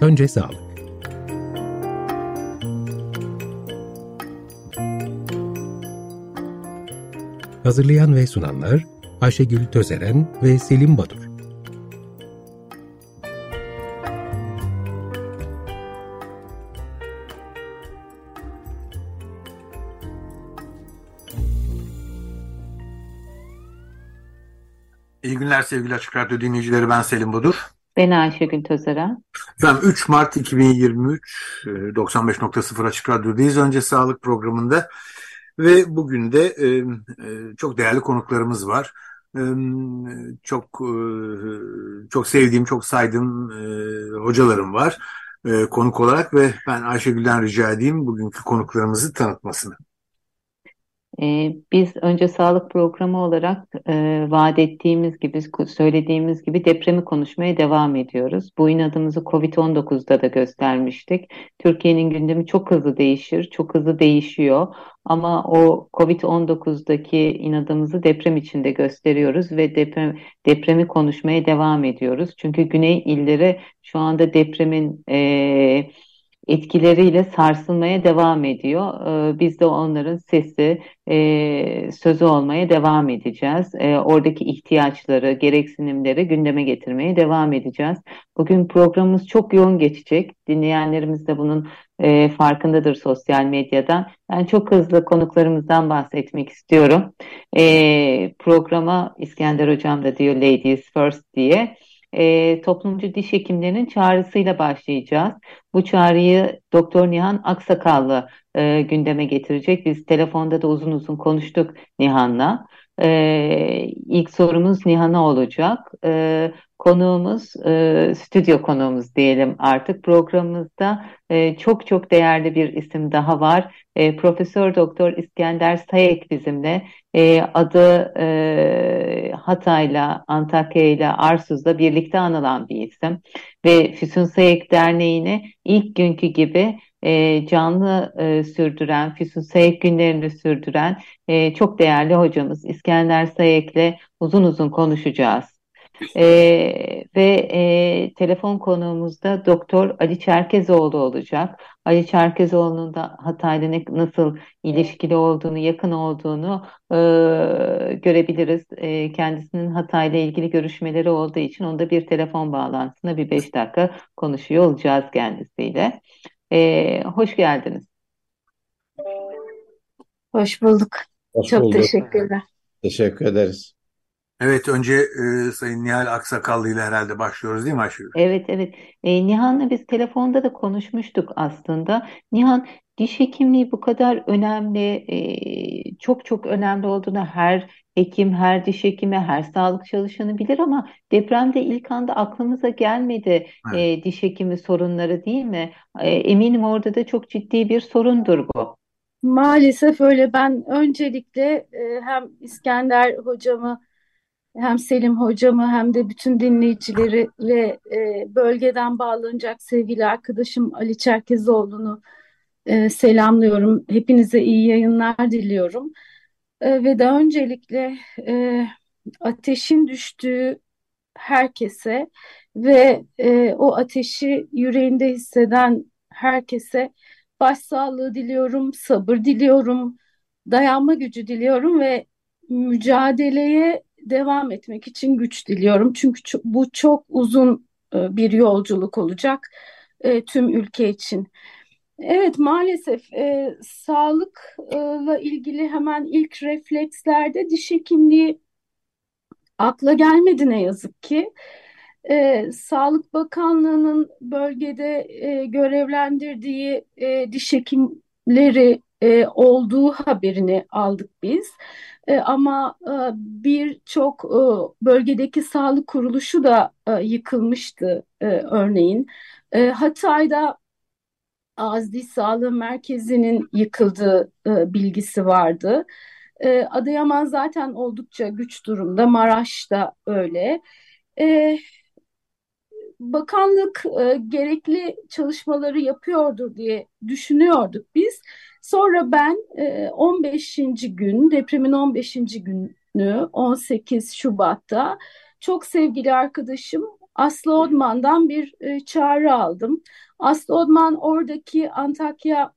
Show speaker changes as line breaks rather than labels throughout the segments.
Önce sağlık. Hazırlayan ve sunanlar Ayşegül Tözeren ve Selim Badur.
İyi günler sevgili Açık Radyo dinleyicileri. Ben Selim Budur.
Ben Ayşegül Tözeren.
Efendim 3 Mart 2023 95.0 e, Açık Radyo'dayız. Önce sağlık programında ve bugün de e, e, çok değerli konuklarımız var. Çok çok sevdiğim, çok saydığım hocalarım var konuk olarak ve ben Ayşegül'den rica edeyim bugünkü konuklarımızı tanıtmasını.
Ee, biz önce sağlık programı olarak e, vaat ettiğimiz gibi, söylediğimiz gibi depremi konuşmaya devam ediyoruz. Bu inadımızı Covid-19'da da göstermiştik. Türkiye'nin gündemi çok hızlı değişir, çok hızlı değişiyor. Ama o Covid-19'daki inadımızı deprem içinde gösteriyoruz ve deprem, depremi konuşmaya devam ediyoruz. Çünkü güney illeri şu anda depremin... E, etkileriyle sarsılmaya devam ediyor. Ee, biz de onların sesi, e, sözü olmaya devam edeceğiz. Ee, oradaki ihtiyaçları, gereksinimleri gündeme getirmeye devam edeceğiz. Bugün programımız çok yoğun geçecek. Dinleyenlerimiz de bunun e, farkındadır sosyal medyadan. Ben çok hızlı konuklarımızdan bahsetmek istiyorum. Ee, programa İskender Hocam da diyor Ladies First diye e, toplumcu diş hekimlerinin çağrısıyla başlayacağız. Bu çağrıyı Doktor Nihan Aksakallı e, gündeme getirecek. Biz telefonda da uzun uzun konuştuk Nihan'la. E, ilk sorumuz Nihan'a olacak. E, konuğumuz, e, stüdyo konuğumuz diyelim artık programımızda e, çok çok değerli bir isim daha var. E, Profesör Doktor İskender Sayek bizimle. E, adı e, Hatay'la, Antakya'yla, Arsuz'la birlikte anılan bir isim. Ve Füsun Sayek Derneği'ni ilk günkü gibi e, canlı e, sürdüren, Füsun Sayek günlerini sürdüren e, çok değerli hocamız İskender Sayek'le uzun uzun konuşacağız. E, ve e, telefon konuğumuzda Doktor Ali Çerkezoğlu olacak. Ali Çerkezoğlu'nun da Hatay'la ne, nasıl ilişkili olduğunu, yakın olduğunu e, görebiliriz. E, kendisinin Hatay'la ilgili görüşmeleri olduğu için onda bir telefon bağlantısına bir beş dakika konuşuyor olacağız kendisiyle. E, hoş geldiniz.
Hoş bulduk. Hoş Çok bulduk. teşekkürler.
Teşekkür ederiz.
Evet önce e, Sayın Nihal Aksakallı ile herhalde başlıyoruz değil mi Ayşegül?
Evet evet. E, Nihan'la biz telefonda da konuşmuştuk aslında. Nihan diş hekimliği bu kadar önemli, e, çok çok önemli olduğunu her hekim, her diş hekimi, her sağlık çalışanı bilir ama depremde ilk anda aklımıza gelmedi
Evet.
e, diş hekimi sorunları değil mi? E, eminim orada da çok ciddi bir sorundur bu.
Maalesef öyle. Ben öncelikle e, hem İskender hocamı hem Selim hocamı hem de bütün dinleyicileri ve e, bölgeden bağlanacak sevgili arkadaşım Ali Çerkezoğlu'nu e, selamlıyorum. Hepinize iyi yayınlar diliyorum. E, ve de öncelikle e, ateşin düştüğü herkese ve e, o ateşi yüreğinde hisseden herkese başsağlığı diliyorum, sabır diliyorum, dayanma gücü diliyorum ve mücadeleye devam etmek için güç diliyorum. Çünkü bu çok uzun e, bir yolculuk olacak e, tüm ülke için. Evet maalesef e, sağlıkla ilgili hemen ilk reflekslerde diş hekimliği akla gelmedi ne yazık ki. E, Sağlık Bakanlığı'nın bölgede e, görevlendirdiği e, diş hekimleri e, olduğu haberini aldık biz. E, ama e, birçok e, bölgedeki sağlık kuruluşu da e, yıkılmıştı e, örneğin. E, Hatay'da Ağız Diş Sağlığı Merkezi'nin yıkıldığı e, bilgisi vardı. E, Adıyaman zaten oldukça güç durumda, Maraş'ta öyle. E, bakanlık e, gerekli çalışmaları yapıyordur diye düşünüyorduk biz. Sonra ben e, 15. gün, depremin 15. günü 18 Şubat'ta çok sevgili arkadaşım Aslı Odman'dan bir e, çağrı aldım. Aslı Odman oradaki Antakya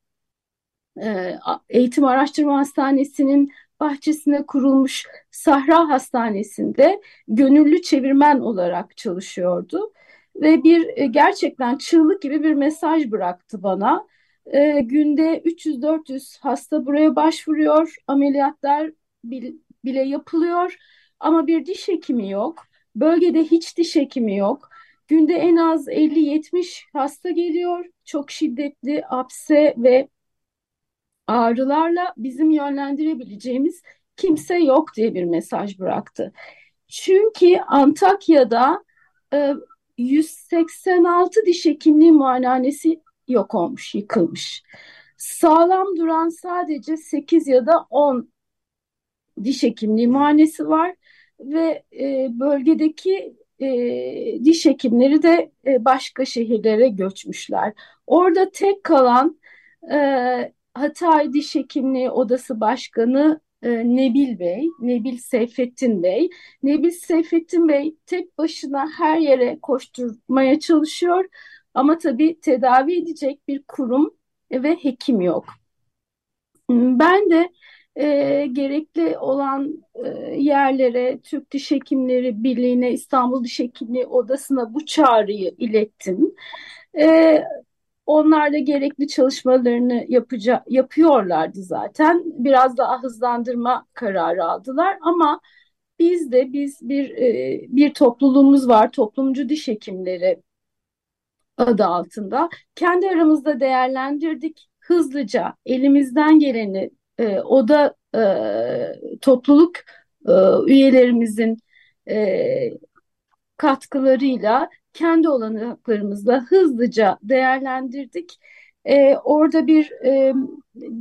e, Eğitim Araştırma Hastanesi'nin bahçesine kurulmuş Sahra Hastanesi'nde gönüllü çevirmen olarak çalışıyordu. Ve bir e, gerçekten çığlık gibi bir mesaj bıraktı bana. E, günde 300-400 hasta buraya başvuruyor, ameliyatlar bile yapılıyor ama bir diş hekimi yok. Bölgede hiç diş hekimi yok. Günde en az 50-70 hasta geliyor. Çok şiddetli apse ve ağrılarla bizim yönlendirebileceğimiz kimse yok diye bir mesaj bıraktı. Çünkü Antakya'da e, 186 diş hekimliği muayenehanesi yok olmuş, yıkılmış. Sağlam duran sadece 8 ya da 10 diş hekimliği muayenesi var ve e, bölgedeki e, diş hekimleri de e, başka şehirlere göçmüşler. Orada tek kalan e, Hatay Diş Hekimliği Odası Başkanı e, Nebil Bey, Nebil Seyfettin Bey. Nebil Seyfettin Bey tek başına her yere koşturmaya çalışıyor ama tabii tedavi edecek bir kurum ve hekim yok. Ben de e, gerekli olan e, yerlere Türk Diş Hekimleri Birliği'ne, İstanbul Diş Hekimliği Odası'na bu çağrıyı ilettim. E, onlar da gerekli çalışmalarını yapaca yapıyorlardı zaten. Biraz daha hızlandırma kararı aldılar ama biz de biz bir e, bir topluluğumuz var, toplumcu diş hekimleri adı altında. Kendi aramızda değerlendirdik. Hızlıca elimizden geleni e, o da e, topluluk e, üyelerimizin e, katkılarıyla kendi olanaklarımızla hızlıca değerlendirdik. E, orada bir e,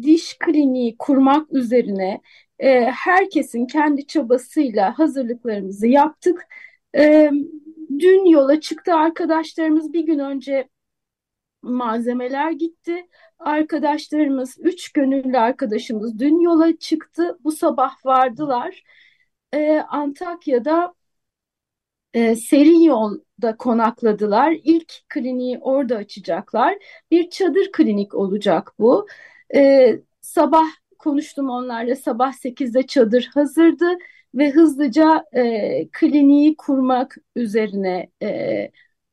diş kliniği kurmak üzerine e, herkesin kendi çabasıyla hazırlıklarımızı yaptık. E, dün yola çıktı arkadaşlarımız bir gün önce malzemeler gitti. Arkadaşlarımız, üç gönüllü arkadaşımız dün yola çıktı. Bu sabah vardılar. Ee, Antakya'da e, serin yolda konakladılar. İlk kliniği orada açacaklar. Bir çadır klinik olacak bu. Ee, sabah konuştum onlarla. Sabah 8'de çadır hazırdı ve hızlıca e, kliniği kurmak üzerine e,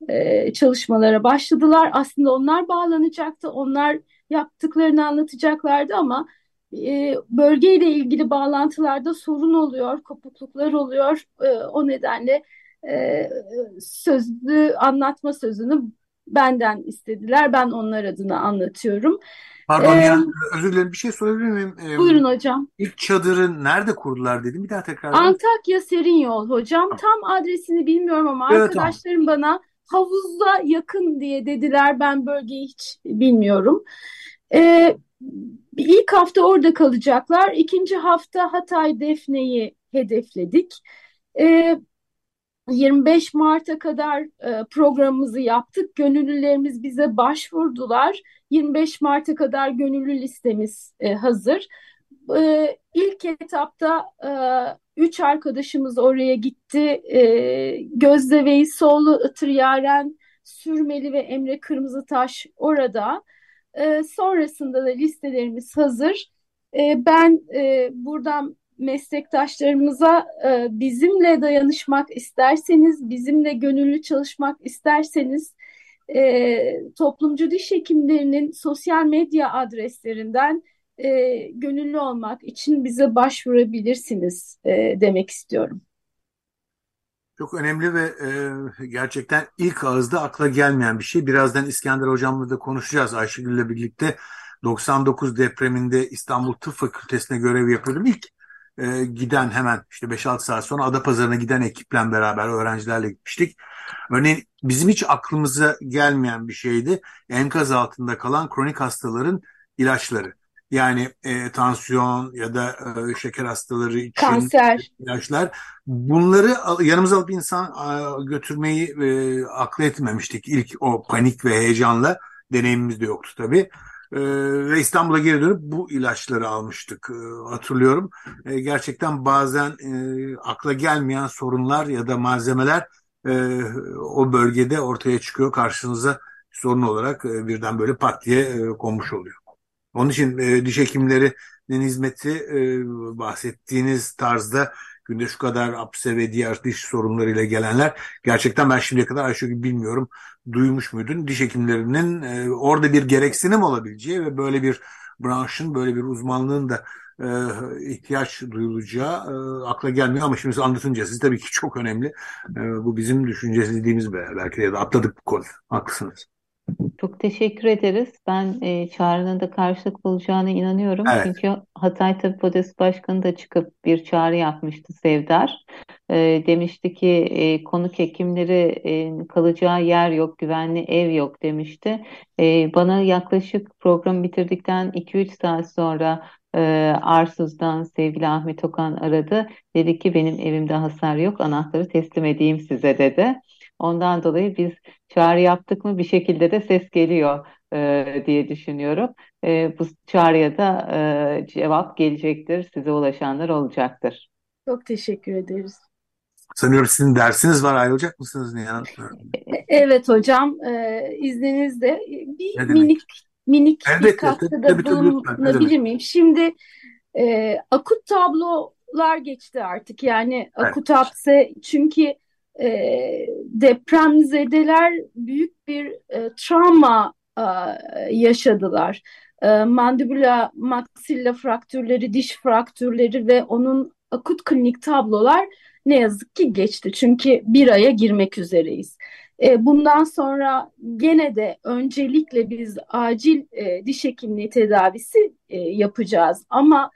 e, çalışmalara başladılar. Aslında onlar bağlanacaktı. Onlar yaptıklarını anlatacaklardı ama e, bölgeyle ilgili bağlantılarda sorun oluyor, kopukluklar oluyor. E, o nedenle e, sözlü anlatma sözünü benden istediler. Ben onlar adına anlatıyorum.
Pardon ee, ya özür dilerim bir şey sorabilir miyim?
Ee, buyurun hocam.
İlk çadırı nerede kurdular dedim bir daha tekrar.
Antakya Serin Yol hocam. Tamam. Tam adresini bilmiyorum ama evet, arkadaşlarım tamam. bana havuzda yakın diye dediler. Ben bölgeyi hiç bilmiyorum. Ee, ilk hafta orada kalacaklar. İkinci hafta Hatay Defne'yi hedefledik. Ee, 25 Mart'a kadar e, programımızı yaptık. Gönüllülerimiz bize başvurdular. 25 Mart'a kadar gönüllü listemiz e, hazır. E, ilk etapta e, üç arkadaşımız oraya gitti. E, Gözde Veysoğlu, Itır Yaren, Sürmeli ve Emre Kırmızıtaş orada. E, sonrasında da listelerimiz hazır. E, ben e, buradan meslektaşlarımıza e, bizimle dayanışmak isterseniz, bizimle gönüllü çalışmak isterseniz e, toplumcu diş hekimlerinin sosyal medya adreslerinden e, gönüllü olmak için bize başvurabilirsiniz e, demek istiyorum.
Çok önemli ve e, gerçekten ilk ağızda akla gelmeyen bir şey. Birazdan İskender Hocam'la da konuşacağız Ayşegül'le birlikte. 99 depreminde İstanbul Tıp Fakültesi'ne görev yapıyordum. İlk e, giden hemen işte 5-6 saat sonra Adapazarı'na giden ekiple beraber öğrencilerle gitmiştik. Örneğin bizim hiç aklımıza gelmeyen bir şeydi. Enkaz altında kalan kronik hastaların ilaçları. Yani e, tansiyon ya da e, şeker hastaları için
Kanser.
ilaçlar. Bunları yanımıza alıp insan e, götürmeyi e, aklı etmemiştik. İlk o panik ve heyecanla deneyimimiz de yoktu tabii. E, ve İstanbul'a geri dönüp bu ilaçları almıştık e, hatırlıyorum. E, gerçekten bazen e, akla gelmeyen sorunlar ya da malzemeler e, o bölgede ortaya çıkıyor karşınıza sorun olarak birden böyle pat diye konmuş oluyor. Onun için diş hekimlerinin hizmeti bahsettiğiniz tarzda günde şu kadar apse ve diğer diş sorunlarıyla gelenler gerçekten ben şimdiye kadar Ayşegül bilmiyorum duymuş muydun? Diş hekimlerinin e, orada bir gereksinim olabileceği ve böyle bir branşın böyle bir uzmanlığın da e, ihtiyaç duyulacağı e, akla gelmiyor ama şimdi anlatınca siz tabii ki çok önemli. E, bu bizim düşüncesizliğimiz belki de atladık bu konu. Haklısınız.
Çok teşekkür ederiz. Ben e, çağrının da karşılık bulacağına inanıyorum.
Evet.
Çünkü Hatay Tabip Odası Başkanı da çıkıp bir çağrı yapmıştı Sevdar. E, demişti ki e, konuk hekimleri e, kalacağı yer yok, güvenli ev yok demişti. E, bana yaklaşık programı bitirdikten 2-3 saat sonra e, Arsuz'dan sevgili Ahmet Okan aradı. Dedi ki benim evimde hasar yok, anahtarı teslim edeyim size dedi. Ondan dolayı biz çağrı yaptık mı bir şekilde de ses geliyor e, diye düşünüyorum. E, bu çağrıya da e, cevap gelecektir, size ulaşanlar olacaktır.
Çok teşekkür ederiz.
Sanıyorum sizin dersiniz var ayrılacak mısınız Nihan?
E, Evet hocam, e, izninizle bir
Ne demek?
minik minik bir
Elbette,
katkıda
tabii, tabii,
bulunabilir miyim? Şimdi e, akut tablolar geçti artık. Yani akut hapse çünkü e, depremzedeler büyük bir e, travma e, yaşadılar. E, mandibula maxilla fraktürleri, diş fraktürleri ve onun akut klinik tablolar ne yazık ki geçti. Çünkü bir aya girmek üzereyiz. E, bundan sonra gene de öncelikle biz acil e, diş hekimliği tedavisi e, yapacağız. Ama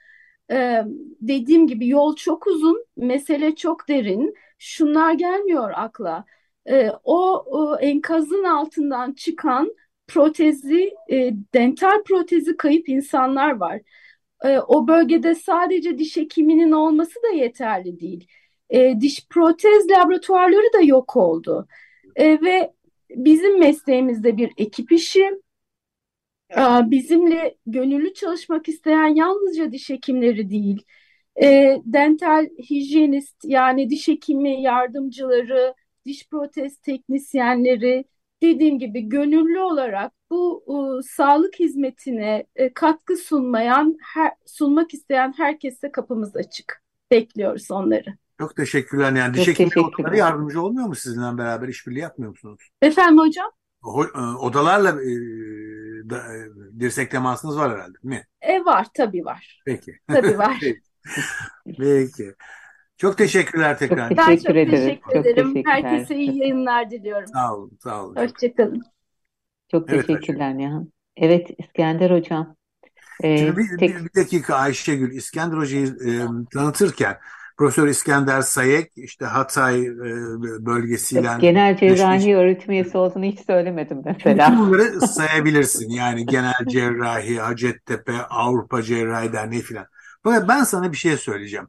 e, dediğim gibi yol çok uzun, mesele çok derin. Şunlar gelmiyor akla. E, o, o enkazın altından çıkan protezi, e, dental protezi kayıp insanlar var. E, o bölgede sadece diş hekiminin olması da yeterli değil. E, diş protez laboratuvarları da yok oldu. E, ve bizim mesleğimizde bir ekip işi. Bizimle gönüllü çalışmak isteyen yalnızca diş hekimleri değil, e, dental hijyenist yani diş hekimi yardımcıları, diş protez teknisyenleri, dediğim gibi gönüllü olarak bu e, sağlık hizmetine e, katkı sunmayan, her, sunmak isteyen herkese kapımız açık. Bekliyoruz onları.
Çok teşekkürler. Yani diş hekimleri odaları yardımcı olmuyor mu sizinle beraber işbirliği yapmıyor musunuz?
Efendim hocam?
Ho- e, Odalarla e, da, e, dirsek temasınız var herhalde değil mi?
E var tabii var.
Peki.
Tabii var.
Peki. Peki. Çok teşekkürler tekrar.
Çok
Ben
Teşekkür
çok
ederiz.
teşekkür
Çok
ederim.
teşekkürler.
Herkese iyi yayınlar diliyorum.
Sağ olun, sağ olun.
Hoşçakalın.
Çok
Evet,
teşekkürler Nihan. Evet İskender Hocam. E,
Şimdi bir,
tek
bir, bir dakika Ayşegül, İskender Hoca'yı e, tanıtırken Profesör İskender Sayek işte Hatay e, bölgesiyle
genel cerrahi öğretim üyesi olduğunu hiç söylemedim
Bütün
mesela.
bunları sayabilirsin. Yani genel cerrahi, Hacettepe, Avrupa Cerrahi Derneği filan. Fakat ben sana bir şey söyleyeceğim.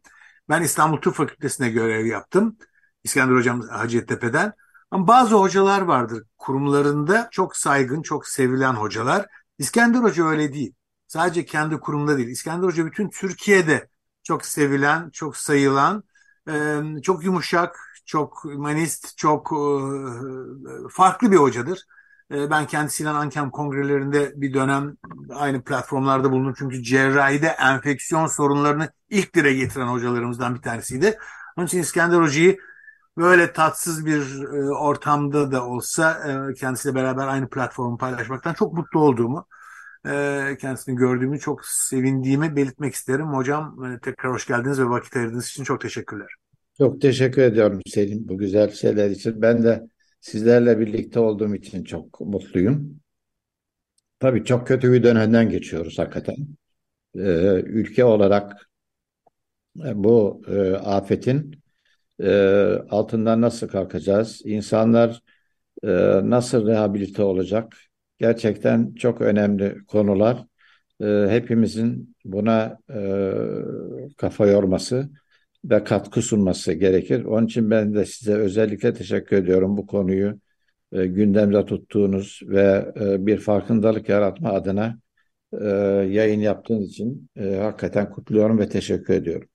Ben İstanbul Tıp Fakültesi'ne görev yaptım. İskender Hocam Hacettepe'den. Ama bazı hocalar vardır kurumlarında çok saygın, çok sevilen hocalar. İskender Hoca öyle değil. Sadece kendi kurumda değil. İskender Hoca bütün Türkiye'de çok sevilen, çok sayılan, e, çok yumuşak, çok humanist, çok e, farklı bir hocadır. E, Ben kendisiyle Ankem kongrelerinde bir dönem aynı platformlarda bulundum. Çünkü cerrahide enfeksiyon sorunlarını ilk dile getiren hocalarımızdan bir tanesiydi. Onun için İskender Hoca'yı böyle tatsız bir e, ortamda da olsa e, kendisiyle beraber aynı platformu paylaşmaktan çok mutlu olduğumu, e, kendisini gördüğümü çok sevindiğimi belirtmek isterim. Hocam tekrar hoş geldiniz ve vakit ayırdığınız için çok teşekkürler.
Çok teşekkür ediyorum Selim bu güzel şeyler için. Ben de sizlerle birlikte olduğum için çok mutluyum. Tabii çok kötü bir dönemden geçiyoruz hakikaten. Ee, ülke olarak e, bu e, afetin e, altından nasıl kalkacağız? İnsanlar e, nasıl rehabilite olacak? Gerçekten çok önemli konular. E, hepimizin buna e, kafa yorması ve katkı sunması gerekir. Onun için ben de size özellikle teşekkür ediyorum bu konuyu e, gündemde tuttuğunuz ve e, bir farkındalık yaratma adına e, yayın yaptığınız için e, hakikaten kutluyorum ve teşekkür ediyorum.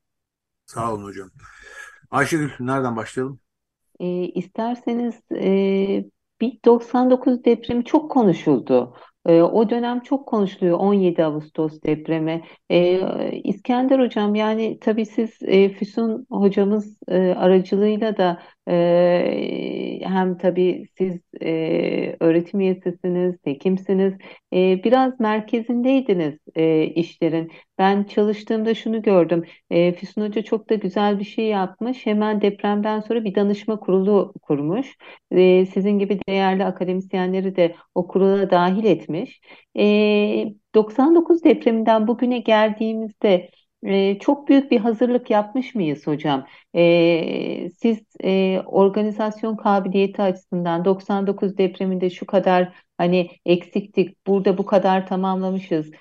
Sağ olun hocam. Ayşegül nereden başlayalım?
E, isterseniz e, bir 99 depremi çok konuşuldu. E, o dönem çok konuşuluyor 17 Ağustos depremi. E, İskender Hocam yani tabii siz e, Füsun hocamız e, aracılığıyla da e, hem tabii siz e, öğretim üyesisiniz, hekimsiniz. E, biraz merkezindeydiniz e, işlerin. Ben çalıştığımda şunu gördüm. E, Füsun Hoca çok da güzel bir şey yapmış. Hemen depremden sonra bir danışma kurulu kurmuş. E, sizin gibi değerli akademisyenleri de o kurula dahil etmiş. E, 99 depreminden bugüne geldiğimizde e, çok büyük bir hazırlık yapmış mıyız hocam? E, siz e, organizasyon kabiliyeti açısından 99 depreminde şu kadar hani eksiktik, burada bu kadar tamamlamışız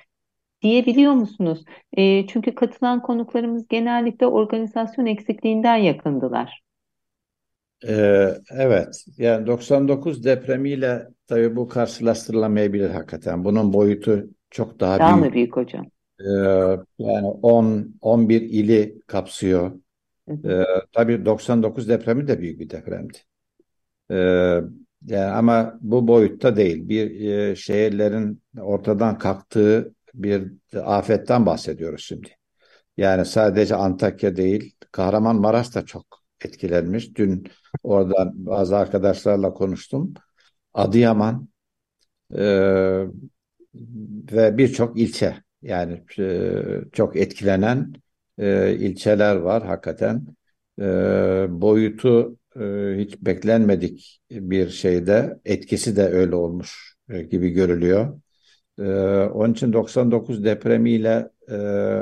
diyebiliyor musunuz? E, çünkü katılan konuklarımız genellikle organizasyon eksikliğinden yakındılar.
Ee, evet, yani 99 depremiyle tabii bu karşılaştırılamayabilir hakikaten. Bunun boyutu çok daha
Daha
büyük.
mı büyük hocam?
Ee, yani 10 11 ili kapsıyor. Ee, tabii 99 depremi de büyük bir depremdi. Ee, yani ama bu boyutta değil. Bir e, şehirlerin ortadan kalktığı bir afetten bahsediyoruz şimdi. Yani sadece Antakya değil, Kahramanmaraş da çok etkilenmiş. Dün oradan bazı arkadaşlarla konuştum. Adıyaman e, ve birçok ilçe yani e, çok etkilenen e, ilçeler var hakikaten. E, boyutu hiç beklenmedik bir şeyde etkisi de öyle olmuş gibi görülüyor. Onun için 99 depremiyle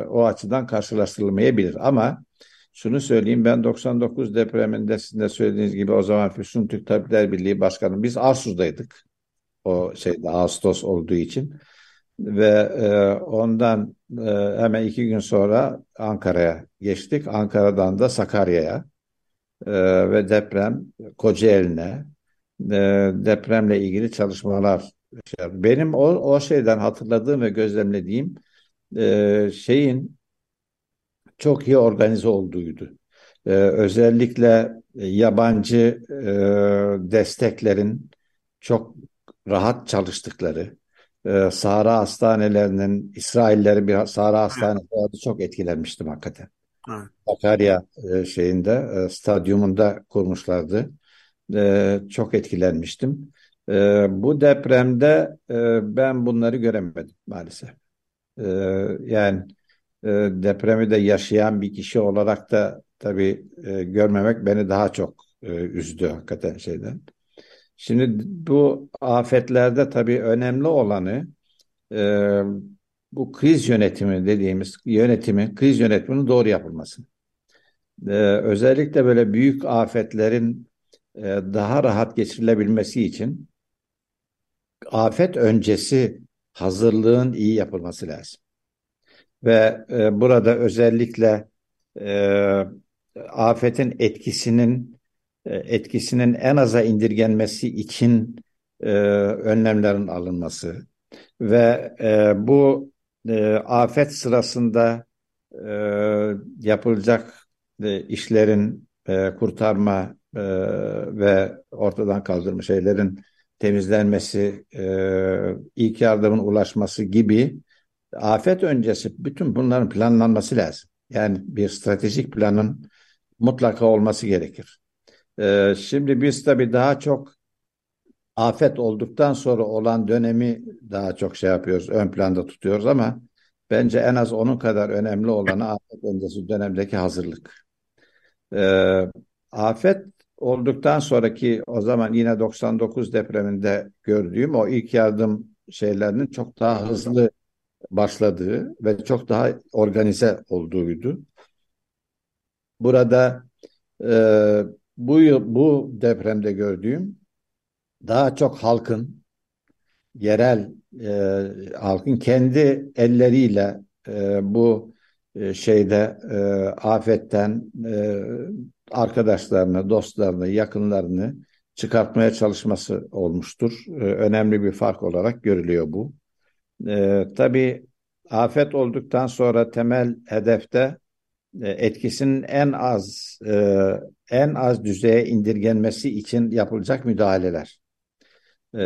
o açıdan karşılaştırılmayabilir ama şunu söyleyeyim ben 99 depreminde sizin de söylediğiniz gibi o zaman Füsun Türk Tabipler Birliği Başkanı biz Arsuz'daydık o şeyde Ağustos olduğu için ve e, ondan e, hemen iki gün sonra Ankara'ya geçtik. Ankara'dan da Sakarya'ya e, ve deprem Kocaeli'ne e, depremle ilgili çalışmalar. Benim o, o şeyden hatırladığım ve gözlemlediğim e, şeyin çok iyi organize olduğuydu. E, özellikle yabancı e, desteklerin çok rahat çalıştıkları, e, Sahra hastanelerinin, İsraillerin bir Sahra hastanesi vardı, çok etkilenmiştim hakikaten.
Evet.
Sakarya e, şeyinde, e, stadyumunda kurmuşlardı. E, çok etkilenmiştim. E, bu depremde e, ben bunları göremedim maalesef. E, yani e, depremi de yaşayan bir kişi olarak da tabii e, görmemek beni daha çok e, üzdü hakikaten şeyden. Şimdi bu afetlerde tabii önemli olanı e, bu kriz yönetimi dediğimiz yönetimi, kriz yönetiminin doğru yapılması. E, özellikle böyle büyük afetlerin e, daha rahat geçirilebilmesi için afet öncesi hazırlığın iyi yapılması lazım. Ve e, burada özellikle e, afetin etkisinin etkisinin en aza indirgenmesi için e, önlemlerin alınması ve e, bu e, afet sırasında e, yapılacak e, işlerin e, kurtarma e, ve ortadan kaldırma şeylerin temizlenmesi, e, ilk yardımın ulaşması gibi afet öncesi bütün bunların planlanması lazım. Yani bir stratejik planın mutlaka olması gerekir. Ee, şimdi biz tabii daha çok afet olduktan sonra olan dönemi daha çok şey yapıyoruz, ön planda tutuyoruz ama bence en az onun kadar önemli olanı afet öncesi dönemdeki hazırlık. Ee, afet olduktan sonraki o zaman yine 99 depreminde gördüğüm o ilk yardım şeylerinin çok daha hızlı başladığı ve çok daha organize olduğuydu. Burada e, bu bu depremde gördüğüm daha çok halkın yerel e, halkın kendi elleriyle e, bu e, şeyde e, afetten e, arkadaşlarını, dostlarını, yakınlarını çıkartmaya çalışması olmuştur. E, önemli bir fark olarak görülüyor bu. E, tabii afet olduktan sonra temel hedefte etkisinin en az e, en az düzeye indirgenmesi için yapılacak müdahaleler. E,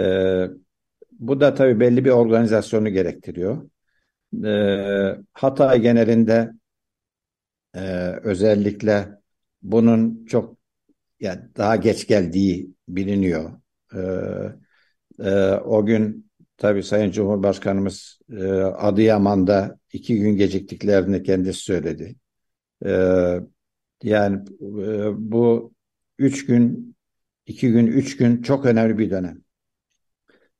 bu da tabii belli bir organizasyonu gerektiriyor. Hatay genelinde özellikle bunun çok yani daha geç geldiği biliniyor. O gün tabii Sayın Cumhurbaşkanımız Adıyaman'da iki gün geciktiklerini kendisi söyledi. Ee, yani e, bu üç gün, iki gün, üç gün çok önemli bir dönem.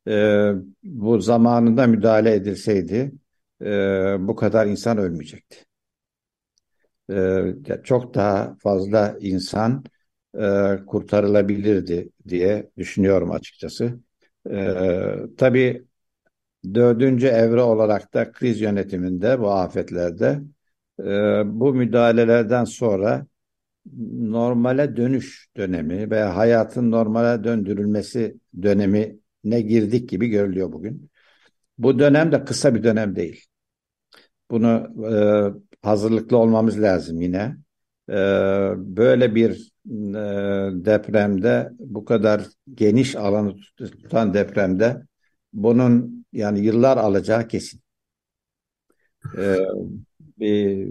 Ee, bu zamanında müdahale edilseydi e, bu kadar insan ölmeyecekti. Ee, çok daha fazla insan e, kurtarılabilirdi diye düşünüyorum açıkçası. Ee, tabii dördüncü evre olarak da kriz yönetiminde bu afetlerde bu müdahalelerden sonra normale dönüş dönemi veya hayatın normale döndürülmesi dönemine girdik gibi görülüyor bugün. Bu dönem de kısa bir dönem değil. Bunu e, hazırlıklı olmamız lazım yine. E, böyle bir e, depremde bu kadar geniş alanı tutan depremde bunun yani yıllar alacağı kesin. E, bir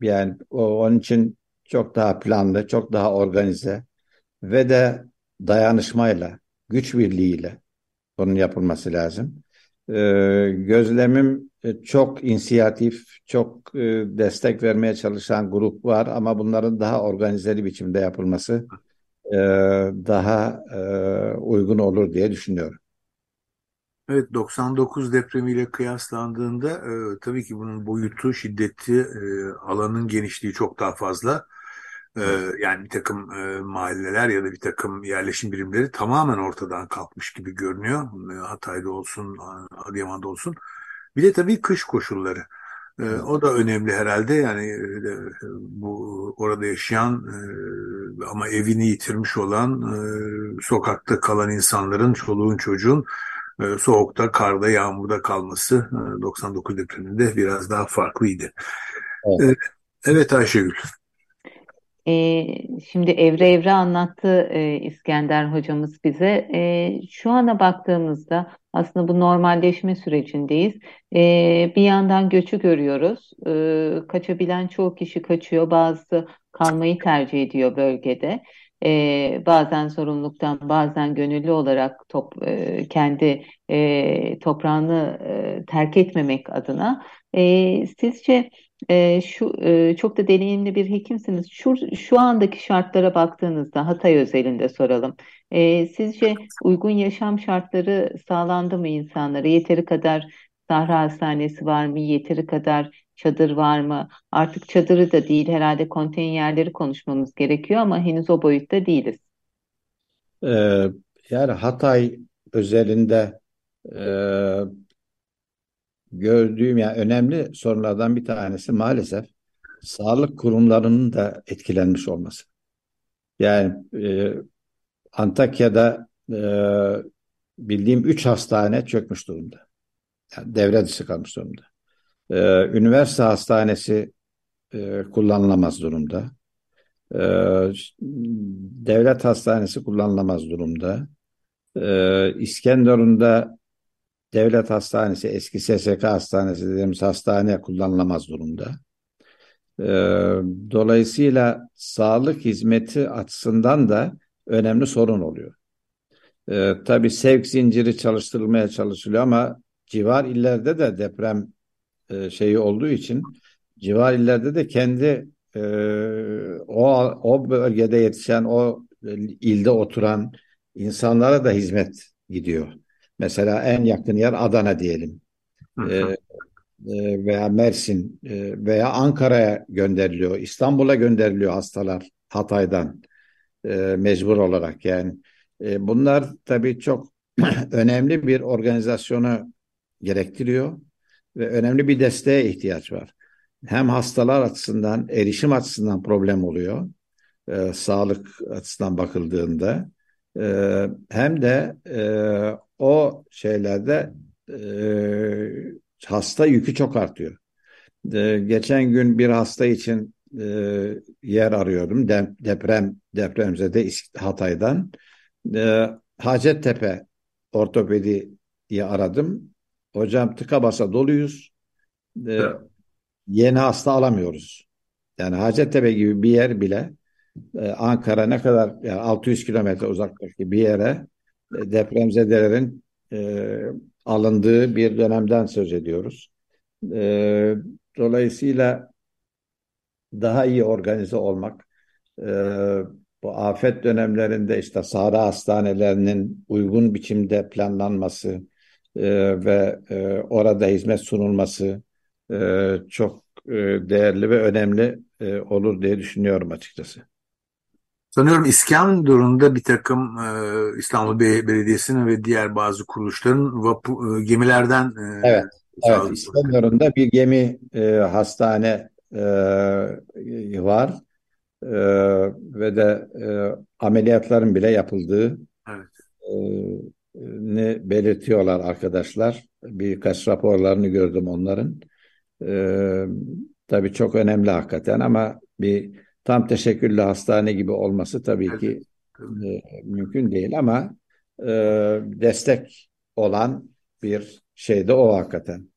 yani onun için çok daha planlı, çok daha organize ve de dayanışmayla, güç birliğiyle bunun yapılması lazım. Ee, gözlemim e, çok inisiyatif, çok e, destek vermeye çalışan grup var ama bunların daha organizeli biçimde yapılması e, daha e, uygun olur diye düşünüyorum.
Evet 99 depremiyle kıyaslandığında e, tabii ki bunun boyutu, şiddeti, e, alanın genişliği çok daha fazla. E, yani bir takım e, mahalleler ya da bir takım yerleşim birimleri tamamen ortadan kalkmış gibi görünüyor. E, Hatay'da olsun, Adıyaman'da olsun. Bir de tabii kış koşulları. E, o da önemli herhalde. Yani e, bu orada yaşayan e, ama evini yitirmiş olan, e, sokakta kalan insanların, çoluğun çocuğun e, soğukta, karda, yağmurda kalması 99 e, depreminde biraz daha farklıydı. Evet, e, evet Ayşegül.
E, şimdi evre evre anlattı e, İskender hocamız bize. E, şu ana baktığımızda aslında bu normalleşme sürecindeyiz. E, bir yandan göçü görüyoruz. E, kaçabilen çoğu kişi kaçıyor, bazısı kalmayı tercih ediyor bölgede e, bazen sorumluluktan bazen gönüllü olarak top, e, kendi e, toprağını e, terk etmemek adına e, sizce e, şu e, çok da deneyimli bir hekimsiniz. Şu, şu andaki şartlara baktığınızda Hatay özelinde soralım. E, sizce uygun yaşam şartları sağlandı mı insanlara? Yeteri kadar Sahra Hastanesi var mı? Yeteri kadar çadır var mı? Artık çadırı da değil herhalde konteynerleri konuşmamız gerekiyor ama henüz o boyutta değiliz.
Ee, yani Hatay özelinde e, gördüğüm yani önemli sorunlardan bir tanesi maalesef sağlık kurumlarının da etkilenmiş olması. Yani e, Antakya'da e, bildiğim üç hastane çökmüş durumda. Yani devre dışı kalmış durumda. Ee, üniversite hastanesi e, kullanılamaz durumda. Ee, devlet hastanesi kullanılamaz durumda. Ee, İskenderun'da devlet hastanesi, eski SSK hastanesi dediğimiz hastane kullanılamaz durumda. Ee, dolayısıyla sağlık hizmeti açısından da önemli sorun oluyor. Ee, tabii sevk zinciri çalıştırılmaya çalışılıyor ama civar illerde de deprem e, şeyi olduğu için civar illerde de kendi e, o o bölgede yetişen o ilde oturan insanlara da hizmet gidiyor. Mesela en yakın yer Adana diyelim. E, e, veya Mersin e, veya Ankara'ya gönderiliyor. İstanbul'a gönderiliyor hastalar Hatay'dan e, mecbur olarak yani. E, bunlar tabii çok önemli bir organizasyonu gerektiriyor ve önemli bir desteğe ihtiyaç var. Hem hastalar açısından, erişim açısından problem oluyor. E, sağlık açısından bakıldığında e, hem de e, o şeylerde e, hasta yükü çok artıyor. E, geçen gün bir hasta için e, yer arıyordum. De, deprem depremzede Hatay'dan. E, Hacettepe ortopediyi aradım. Hocam tıka basa doluyuz. E, evet. Yeni hasta alamıyoruz. Yani Hacettepe gibi bir yer bile e, Ankara ne kadar yani 600 kilometre uzaktaki bir yere e, depremzedelerin e, alındığı bir dönemden söz ediyoruz. E, dolayısıyla daha iyi organize olmak, e, bu afet dönemlerinde işte sahra hastanelerinin uygun biçimde planlanması e, ve e, orada hizmet sunulması e, çok e, değerli ve önemli e, olur diye düşünüyorum açıkçası.
Sanıyorum İskenderun'da bir takım e, İstanbul Belediyesi'nin ve diğer bazı kuruluşların vapu, e, gemilerden e,
evet, evet İskenderun'da bir gemi e, hastane e, var e, ve de e, ameliyatların bile yapıldığı evet. e, ne belirtiyorlar arkadaşlar. Birkaç raporlarını gördüm onların. E, tabii çok önemli hakikaten ama bir tam teşekküllü hastane gibi olması tabii ki e, mümkün değil ama e, destek olan bir şey de o hakikaten.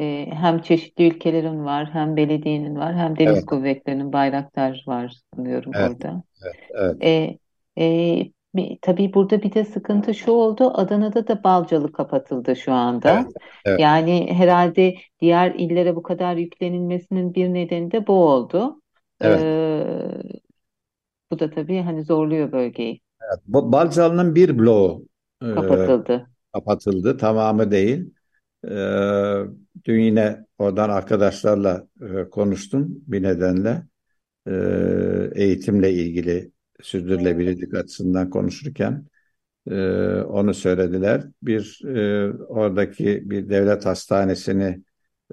E,
hem çeşitli ülkelerin var, hem belediyenin var, hem deniz evet. kuvvetlerinin bayraktar var sanıyorum evet. orada. Evet, evet. E, e, bir, tabii burada bir de sıkıntı şu oldu. Adana'da da Balcalı kapatıldı şu anda. Evet, evet. Yani herhalde diğer illere bu kadar yüklenilmesinin bir nedeni de bu oldu. Evet. Ee, bu da tabii hani zorluyor bölgeyi.
Evet, Balcalı'nın bir bloğu
e, kapatıldı.
Kapatıldı. Tamamı değil. E, dün yine oradan arkadaşlarla e, konuştum bir nedenle. E, eğitimle ilgili sürdürülebilirlik açısından konuşurken e, onu söylediler. Bir e, oradaki bir devlet hastanesini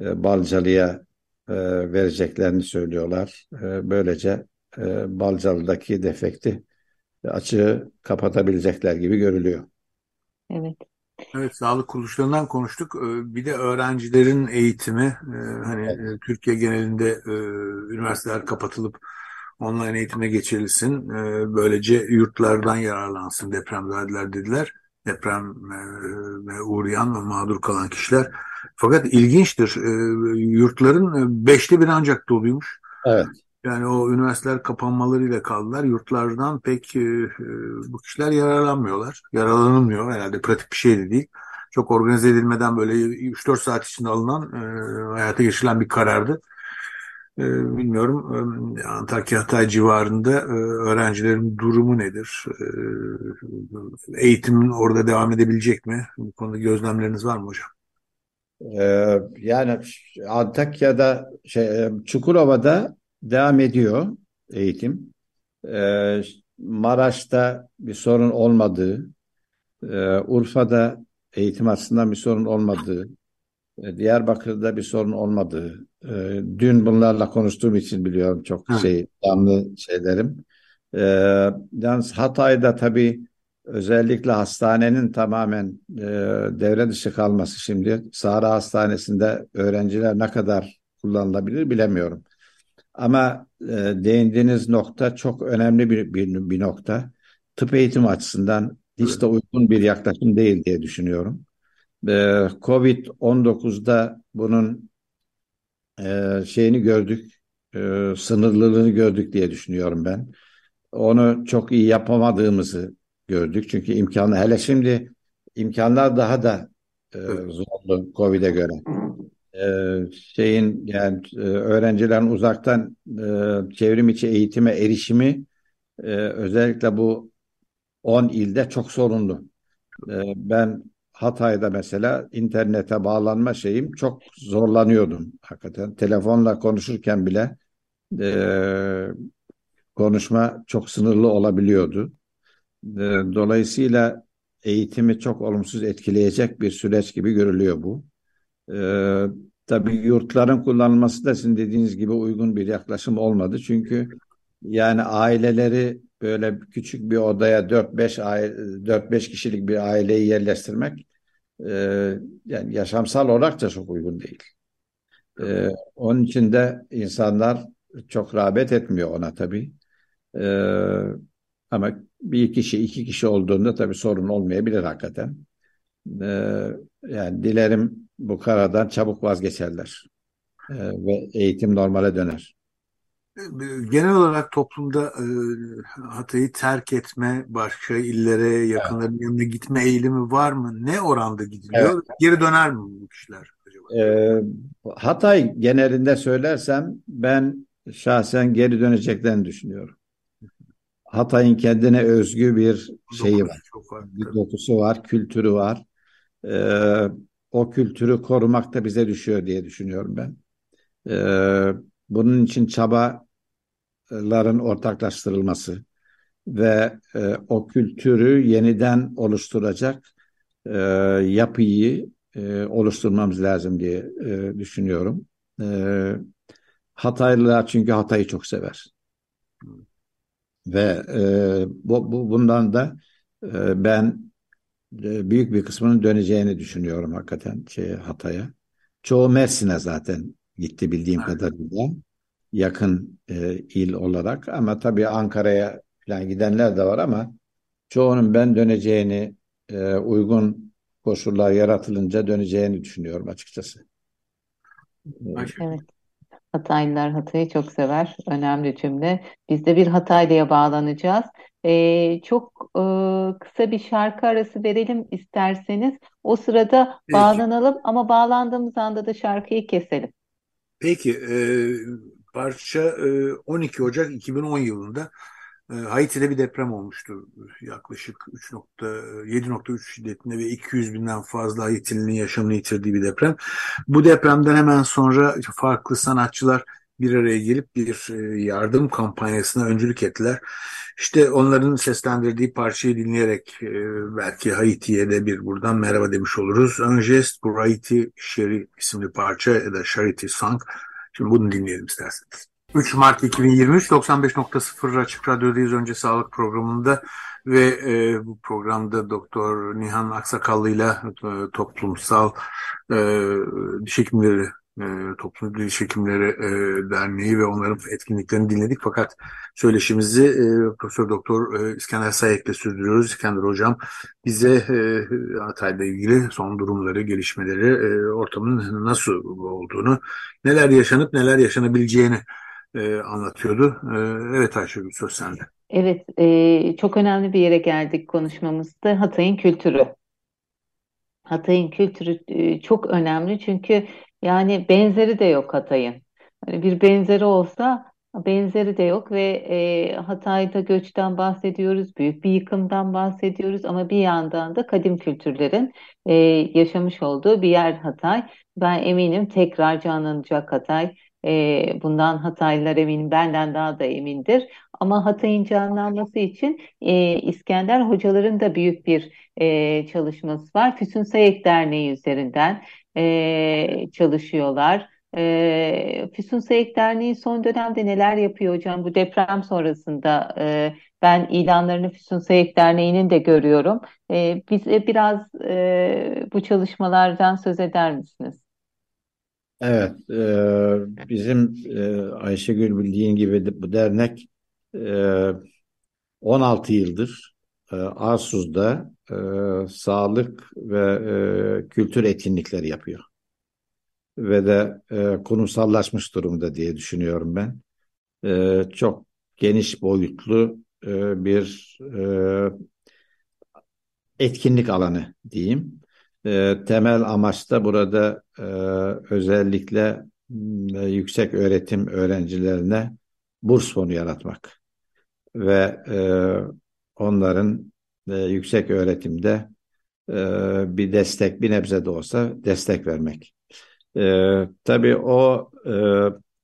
e, Balcalı'ya e, vereceklerini söylüyorlar. E, böylece e, Balcalı'daki defekti açığı kapatabilecekler gibi görülüyor.
Evet.
Evet, sağlık kuruluşlarından konuştuk. E, bir de öğrencilerin eğitimi, e, hani evet. Türkiye genelinde e, üniversiteler kapatılıp online eğitime geçirilsin. E, böylece yurtlardan yararlansın depremzedeler dediler. Depreme uğrayan ve mağdur kalan kişiler. Fakat ilginçtir. E, yurtların beşte bir ancak doluymuş.
Evet.
Yani o üniversiteler kapanmalarıyla kaldılar. Yurtlardan pek e, bu kişiler yararlanmıyorlar. Yararlanılmıyor herhalde pratik bir şey de değil. Çok organize edilmeden böyle 3-4 saat içinde alınan e, hayata geçirilen bir karardı. Ee, bilmiyorum ee, Antakya Hatay civarında e, öğrencilerin durumu nedir? Ee, eğitimin orada devam edebilecek mi? Bu konuda gözlemleriniz var mı hocam?
yani Antakya'da şey, Çukurova'da devam ediyor eğitim. Maraş'ta bir sorun olmadığı, Urfa'da eğitim açısından bir sorun olmadığı, e, Diyarbakır'da bir sorun olmadığı, e, dün bunlarla konuştuğum için biliyorum çok Hı. şey damlı şeylerim. E, yalnız Hatay'da tabii özellikle hastanenin tamamen devre dışı kalması şimdi Sahra Hastanesi'nde öğrenciler ne kadar kullanılabilir bilemiyorum. Ama değindiğiniz nokta çok önemli bir, bir, bir nokta. Tıp eğitim açısından hiç de uygun bir yaklaşım değil diye düşünüyorum. Ee, Covid-19'da bunun e, şeyini gördük, e, sınırlılığını gördük diye düşünüyorum ben. Onu çok iyi yapamadığımızı gördük. Çünkü imkanı hele şimdi imkanlar daha da e, zorlu Covid'e göre. şeyin yani öğrencilerin uzaktan çevrim içi eğitime erişimi özellikle bu 10 ilde çok sorunlu. ben Hatay'da mesela internete bağlanma şeyim çok zorlanıyordum hakikaten. Telefonla konuşurken bile e, konuşma çok sınırlı olabiliyordu. E, dolayısıyla eğitimi çok olumsuz etkileyecek bir süreç gibi görülüyor bu. E, tabii yurtların kullanılması da sizin dediğiniz gibi uygun bir yaklaşım olmadı. Çünkü yani aileleri böyle küçük bir odaya 4-5 4-5 kişilik bir aileyi yerleştirmek e, yani yaşamsal olarak da çok uygun değil. Ee, onun için de insanlar çok rağbet etmiyor ona tabii. Ee, ama bir kişi, iki kişi olduğunda tabii sorun olmayabilir hakikaten. Ee, yani dilerim bu karadan çabuk vazgeçerler ee, ve eğitim normale döner.
Genel olarak toplumda e, Hatay'ı terk etme, başka illere, yakınların yanına gitme eğilimi var mı? Ne oranda gidiliyor?
Evet.
Geri döner mi bu kişiler acaba?
Ee, Hatay genelinde söylersem ben şahsen geri döneceklerini düşünüyorum. Hatay'ın kendine özgü bir şeyi var. Bir dokusu var, kültürü var. Ee, o kültürü korumak da bize düşüyor diye düşünüyorum ben. Ee, bunun için çabaların ortaklaştırılması ve e, o kültürü yeniden oluşturacak e, yapıyı e, oluşturmamız lazım diye e, düşünüyorum. E, Hataylılar çünkü Hatay'ı çok sever. Ve e, bu, bu bundan da e, ben e, büyük bir kısmının döneceğini düşünüyorum hakikaten şey, Hatay'a. Çoğu Mersin'e zaten gitti bildiğim
Evet.
kadarıyla yakın e, il olarak ama tabii Ankara'ya falan gidenler de var ama çoğunun ben döneceğini e, uygun koşullar yaratılınca döneceğini düşünüyorum açıkçası. E.
Evet. Hataylılar Hatay'ı çok sever. Önemli cümle. Biz de bir Hataylı'ya bağlanacağız. Ee, çok e, kısa bir şarkı arası verelim isterseniz. O sırada
Peki.
bağlanalım ama bağlandığımız anda da şarkıyı keselim.
Peki, e, parça e, 12 Ocak 2010 yılında e, Haiti'de bir deprem olmuştu. Yaklaşık 3.7.3 şiddetinde ve 200 binden fazla Haitili'nin yaşamını yitirdiği bir deprem. Bu depremden hemen sonra farklı sanatçılar bir araya gelip bir e, yardım kampanyasına öncülük ettiler. İşte onların seslendirdiği parçayı dinleyerek e, belki Haiti'ye de bir buradan merhaba demiş oluruz. Un geste Haiti, Chérie isimli parça ya da Charity Song. Şimdi bunu dinleyelim isterseniz. 3 Mart 2023 95.0 Açık Radyo'dayız önce sağlık programında ve e, bu programda Doktor Nihan Aksakallı ile e, toplumsal e, diş hekimleri e, Toplum Diş Hekimleri e, Derneği ve onların etkinliklerini dinledik fakat söyleşimizi e, Profesör Doktor e, İskender Sayek'le sürdürüyoruz. İskender Hocam bize e, Hatay'la ilgili son durumları, gelişmeleri, e, ortamın nasıl olduğunu, neler yaşanıp neler yaşanabileceğini e, anlatıyordu. E, evet Ayşegül söz sende.
Evet, e, çok önemli bir yere geldik konuşmamızda. Hatay'ın kültürü. Hatay'ın kültürü e, çok önemli çünkü yani benzeri de yok Hatay'ın. Hani bir benzeri olsa benzeri de yok ve e, Hatay'da göçten bahsediyoruz, büyük bir yıkımdan bahsediyoruz ama bir yandan da kadim kültürlerin e, yaşamış olduğu bir yer Hatay. Ben eminim tekrar canlanacak Hatay. E, bundan Hataylılar eminim benden daha da emindir. Ama Hatay'ın canlanması için e, İskender hocaların da büyük bir e, çalışması var. Füsun Sayek Derneği üzerinden e, çalışıyorlar. E, Füsun Sayek Derneği son dönemde neler yapıyor hocam? Bu deprem sonrasında e, ben ilanlarını Füsun Sayek Derneği'nin de görüyorum. E, bize biraz e, bu çalışmalardan söz eder misiniz?
Evet, e, bizim e, Ayşegül bildiğin gibi de bu dernek e, 16 yıldır e, Arsuz'da e, sağlık ve e, kültür etkinlikleri yapıyor. Ve de e, kurumsallaşmış durumda diye düşünüyorum ben. E, çok geniş boyutlu e, bir e, etkinlik alanı diyeyim. E, temel amaç da burada e, özellikle m, yüksek öğretim öğrencilerine burs fonu yaratmak ve e, onların e, yüksek öğretimde e, bir destek, bir nebze de olsa destek vermek. E, tabii o e,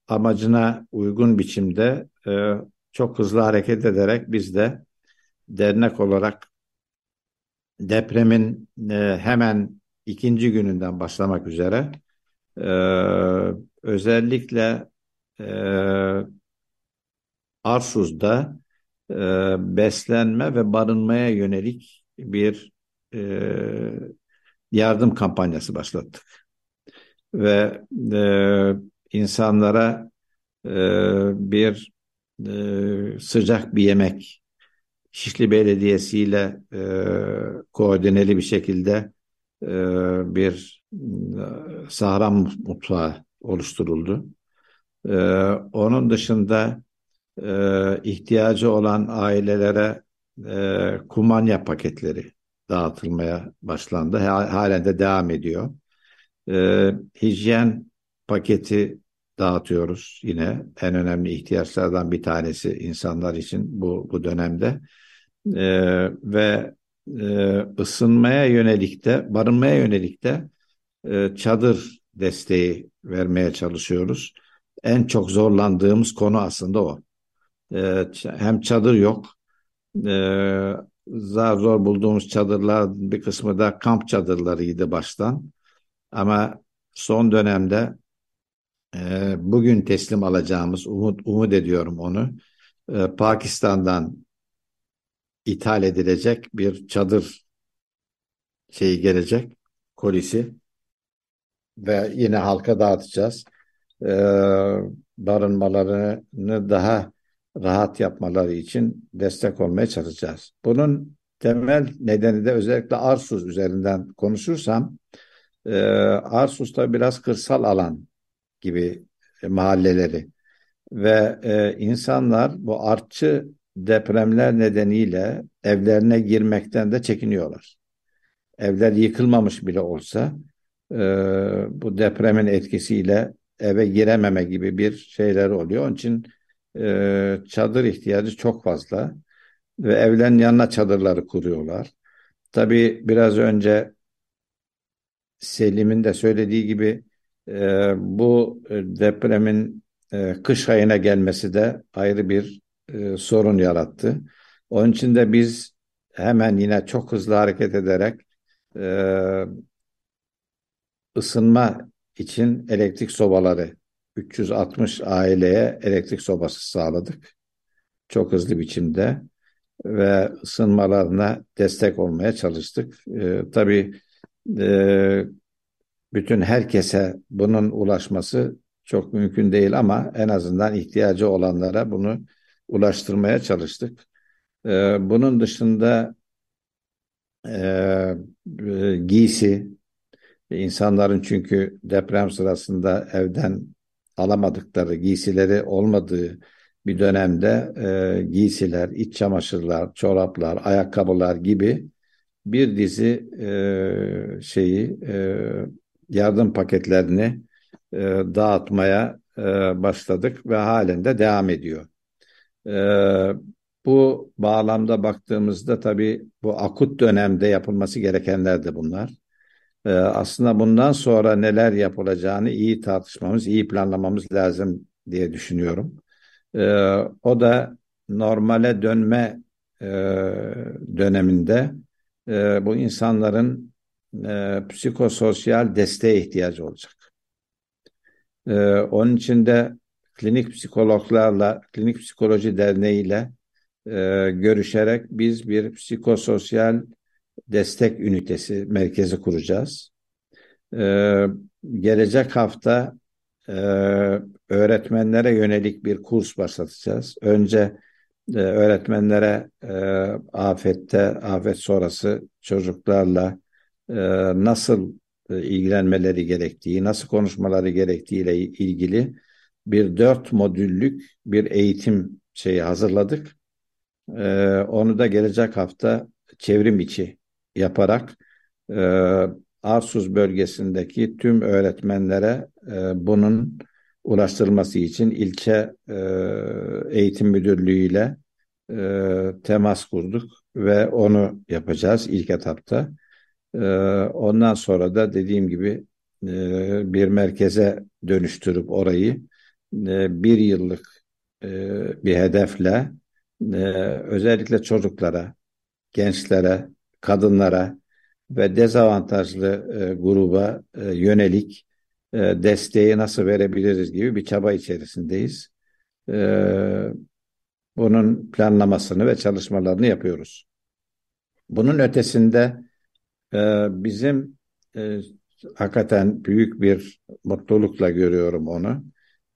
amacına uygun biçimde e, çok hızlı hareket ederek biz de dernek olarak depremin e, hemen ikinci gününden başlamak üzere e, özellikle e, Arsuz'da e, beslenme ve barınmaya yönelik bir e, yardım kampanyası başlattık. ve e, insanlara bir sıcak bir yemek Şişli Belediyesi ile koordineli bir şekilde bir sahram mutfağı oluşturuldu. Onun dışında e, ihtiyacı olan ailelere e, kumanya paketleri dağıtılmaya başlandı. Halen de devam ediyor. E, hijyen paketi dağıtıyoruz yine. En önemli ihtiyaçlardan bir tanesi insanlar için bu, bu dönemde. E, ve e, ısınmaya yönelik de, barınmaya yönelik de e, çadır desteği vermeye çalışıyoruz. En çok zorlandığımız konu aslında o. E, hem çadır yok, e, zar zor bulduğumuz çadırlar bir kısmı da kamp çadırlarıydı baştan. Ama son dönemde e, bugün teslim alacağımız, umut, umut ediyorum onu, e, Pakistan'dan ithal edilecek bir çadır şeyi gelecek, kolisi ve yine halka dağıtacağız. E, barınmalarını daha rahat yapmaları için destek olmaya çalışacağız. Bunun temel nedeni de özellikle Arsuz üzerinden konuşursam e, Arsus da biraz kırsal alan gibi e, mahalleleri ve e, insanlar bu artçı depremler nedeniyle evlerine girmekten de çekiniyorlar. Evler yıkılmamış bile olsa e, bu depremin etkisiyle eve girememe gibi bir şeyler oluyor. Onun için e, çadır ihtiyacı çok fazla ve evlerin yanına çadırları kuruyorlar. Tabii biraz önce Selim'in de söylediği gibi e, bu depremin e, kış ayına gelmesi de ayrı bir e, sorun yarattı. Onun için de biz hemen yine çok hızlı hareket ederek e, ısınma için elektrik sobaları 360 aileye elektrik sobası sağladık. Çok hızlı biçimde ve ısınmalarına destek olmaya çalıştık. E, tabii e, bütün herkese bunun ulaşması çok mümkün değil ama en azından ihtiyacı olanlara bunu ulaştırmaya çalıştık. E, bunun dışında e, e, giysi, insanların çünkü deprem sırasında evden alamadıkları giysileri olmadığı bir dönemde e, giysiler, iç çamaşırlar, çoraplar, ayakkabılar gibi bir dizi e, şeyi e, yardım paketlerini e, dağıtmaya e, başladık ve halen de devam ediyor. E, bu bağlamda baktığımızda tabii bu akut dönemde yapılması gerekenler de bunlar. E, aslında bundan sonra neler yapılacağını iyi tartışmamız, iyi planlamamız lazım diye düşünüyorum. E, o da normale dönme e, döneminde e, bu insanların e, psikososyal desteğe ihtiyacı olacak. E, onun için de klinik psikologlarla, klinik psikoloji derneğiyle e, görüşerek biz bir psikososyal destek ünitesi merkezi kuracağız. E, gelecek hafta e, öğretmenlere yönelik bir kurs başlatacağız. Önce e, öğretmenlere e, afette, afet sonrası çocuklarla e, nasıl e, ilgilenmeleri gerektiği, nasıl konuşmaları gerektiği ile ilgili bir dört modüllük bir eğitim şeyi hazırladık. E, onu da gelecek hafta çevrim içi yaparak e, Arsuz bölgesindeki tüm öğretmenlere e, bunun ulaştırılması için ilçe e, eğitim müdürlüğüyle e, temas kurduk ve onu yapacağız ilk etapta. E, ondan sonra da dediğim gibi e, bir merkeze dönüştürüp orayı e, bir yıllık e, bir hedefle e, özellikle çocuklara, gençlere, kadınlara ve dezavantajlı e, gruba e, yönelik e, desteği nasıl verebiliriz gibi bir çaba içerisindeyiz. E, bunun planlamasını ve çalışmalarını yapıyoruz. Bunun ötesinde e, bizim e, hakikaten büyük bir mutlulukla görüyorum onu.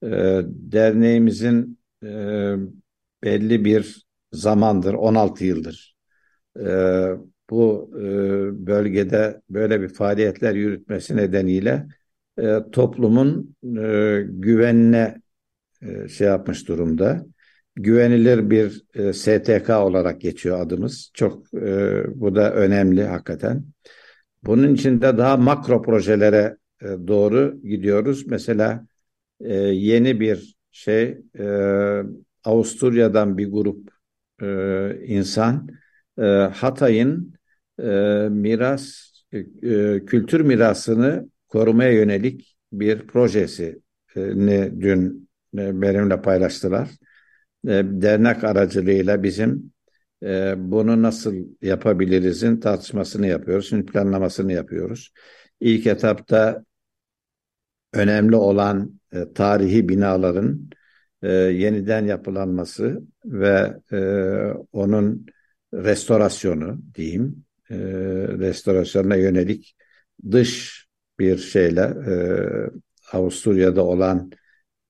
E, derneğimizin e, belli bir zamandır, 16 yıldır e, bu e, bölgede böyle bir faaliyetler yürütmesi nedeniyle e, toplumun e, güvenine e, şey yapmış durumda. Güvenilir bir STK olarak geçiyor adımız. Çok bu da önemli hakikaten. Bunun için de daha makro projelere doğru gidiyoruz. Mesela yeni bir şey e, Avusturya'dan bir grup insan Hatay'ın e, miras e, e kültür mirasını korumaya yönelik bir projesini dün e, benimle paylaştılar. E, dernek aracılığıyla bizim e, bunu nasıl yapabilirizin tartışmasını yapıyoruz. Şimdi planlamasını yapıyoruz. İlk etapta önemli olan tarihi binaların yeniden yapılanması ve onun restorasyonu diyeyim, restorasyona yönelik dış bir şeyle e, Avusturya'da olan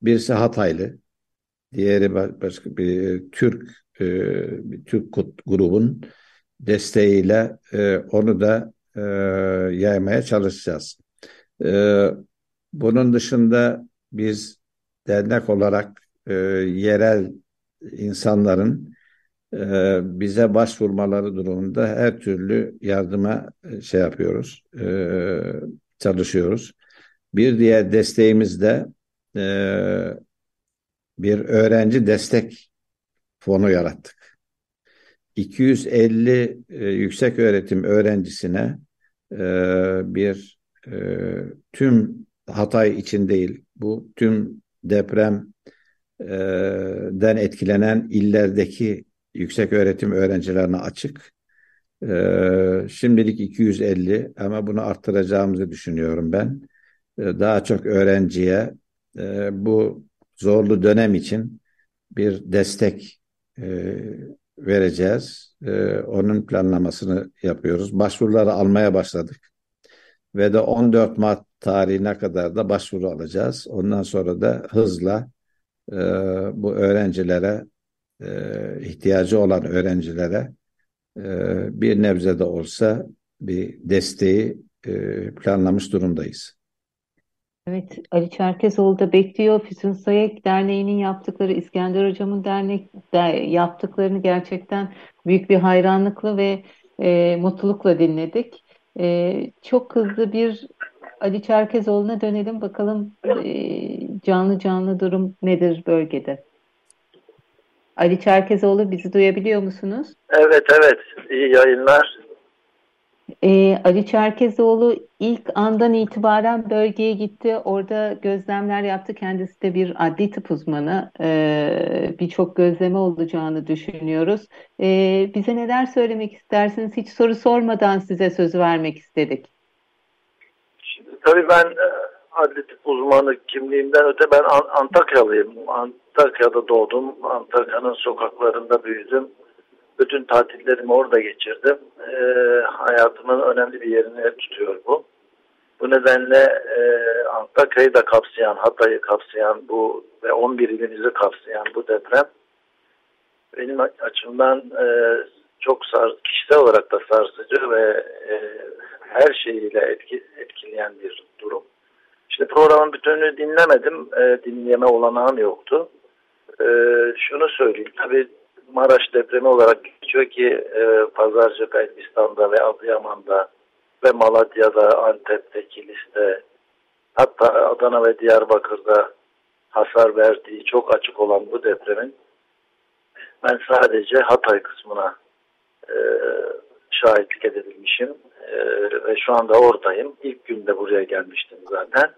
birisi Hataylı, diğeri başka bir Türk e, bir Türk grubun desteğiyle e, onu da e, yaymaya çalışacağız. E, bunun dışında biz dernek olarak e, yerel insanların e, bize başvurmaları durumunda her türlü yardıma e, şey yapıyoruz. E, çalışıyoruz. Bir diğer desteğimiz de e, bir öğrenci destek fonu yarattık. 250 e, yüksek öğretim öğrencisine bir tüm Hatay için değil, bu tüm depremden etkilenen illerdeki yüksek öğretim öğrencilerine açık. Ee, şimdilik 250 ama bunu arttıracağımızı düşünüyorum ben. Ee, daha çok öğrenciye e, bu zorlu dönem için bir destek e, vereceğiz. E, onun planlamasını yapıyoruz. Başvuruları almaya başladık. Ve de 14 Mart tarihine kadar da başvuru alacağız. Ondan sonra da hızla e, bu öğrencilere ihtiyacı olan öğrencilere ee, bir nebze de olsa bir desteği e, planlamış durumdayız.
Evet, Ali Çerkezoğlu da bekliyor. Füsun Sayek Derneği'nin yaptıkları, İskender Hocam'ın dernek yaptıklarını gerçekten büyük bir hayranlıkla ve e, mutlulukla dinledik. E, çok hızlı bir Ali Çerkezoğlu'na dönelim bakalım e, canlı canlı durum nedir bölgede? Ali Çerkezoğlu bizi duyabiliyor musunuz?
Evet evet iyi yayınlar.
Ee, Ali Çerkezoğlu ilk andan itibaren bölgeye gitti. Orada gözlemler yaptı. Kendisi de bir adli tıp uzmanı. Ee, Birçok gözleme olacağını düşünüyoruz. Ee, bize neler söylemek istersiniz? Hiç soru sormadan size sözü vermek istedik.
Şimdi tabii ben e, adli tıp uzmanı kimliğimden öte ben Antakyalıyım. Antakya'da doğdum. Antakya'nın sokaklarında büyüdüm. Bütün tatillerimi orada geçirdim. E, hayatımın önemli bir yerini tutuyor bu. Bu nedenle e, Antakya'yı da kapsayan, Hatay'ı kapsayan bu ve 11 ilimizi kapsayan bu deprem benim açımdan e, çok sar, kişisel olarak da sarsıcı ve e, her şeyiyle etki, etkileyen bir durum. İşte programın bütününü dinlemedim. E, dinleme olanağım yoktu. E, şunu söyleyeyim. Tabii Maraş depremi olarak geçiyor ki e, Pazarcık, Elbistan'da ve Adıyaman'da ve Malatya'da, Antep'te, Kilis'te hatta Adana ve Diyarbakır'da hasar verdiği çok açık olan bu depremin ben sadece Hatay kısmına e, şahitlik edebilmişim e, ve şu anda oradayım. İlk günde buraya gelmiştim zaten.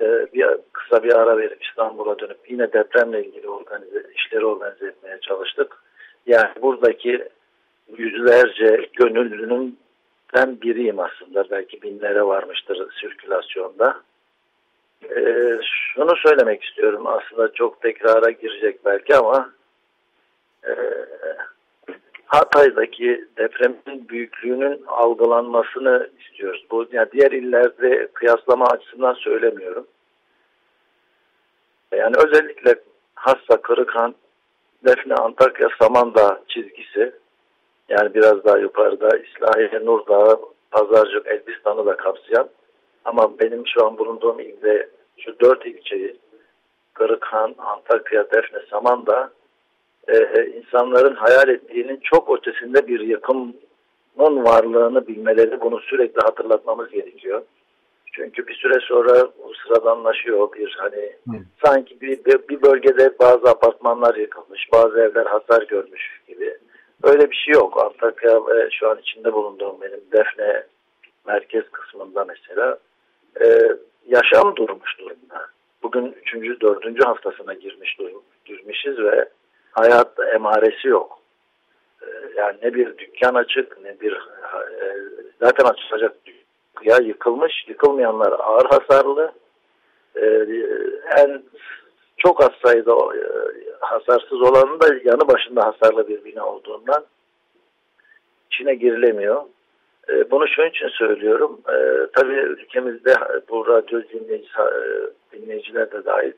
E, bir kısa bir ara verip İstanbul'a dönüp yine depremle ilgili organize, işleri organize etmeye çalıştık. Yani buradaki yüzlerce gönüllünün ben biriyim aslında. Belki binlere varmıştır sirkülasyonda. Ee, şunu söylemek istiyorum. Aslında çok tekrara girecek belki ama e, Hatay'daki depremin büyüklüğünün algılanmasını istiyoruz. Bu yani diğer illerde kıyaslama açısından söylemiyorum. Yani özellikle Hassa, Kırıkhan, Defne, Antakya, Samandağ çizgisi yani biraz daha yukarıda İslahiye, Nurdağ, Pazarcık, Elbistan'ı da kapsayan ama benim şu an bulunduğum ilde şu dört ilçeyi Kırıkhan, Antakya, Defne, Samandağ e, insanların hayal ettiğinin çok ötesinde bir yıkımın varlığını bilmeleri bunu sürekli hatırlatmamız gerekiyor. Çünkü bir süre sonra bu sıradanlaşıyor bir hani Hı. sanki bir, bir bölgede bazı apartmanlar yıkılmış, bazı evler hasar görmüş gibi. Öyle bir şey yok. Antakya ve şu an içinde bulunduğum benim Defne merkez kısmında mesela e, yaşam durmuş durumda. Bugün üçüncü, dördüncü haftasına girmiş durum, girmişiz ve hayat emaresi yok. E, yani ne bir dükkan açık ne bir e, zaten açılacak ya yıkılmış, yıkılmayanlar ağır hasarlı. E, en çok az sayıda e, hasarsız olanın da yanı başında hasarlı bir bina olduğundan içine girilemiyor. E, bunu şunun için söylüyorum. Tabii ülkemizde bu radyo e, dinleyiciler de dahil